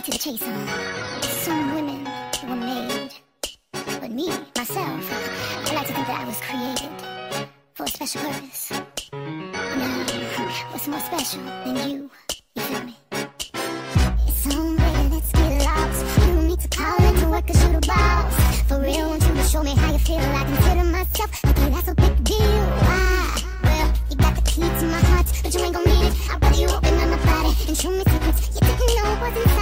cut to the chase on. Some women were made. But me, myself, I like to think that I was created for a special purpose. Now, what's more special than you? You feel me? It's on, baby, let's get lost. You don't need to call in to work or shoot a boss. For real, want you to show me how you feel. I consider myself lucky, that's a big deal. Why? Well, you got the key to my heart, but you ain't gon' need it. I'll you open up my body and show me secrets you didn't know wasn't.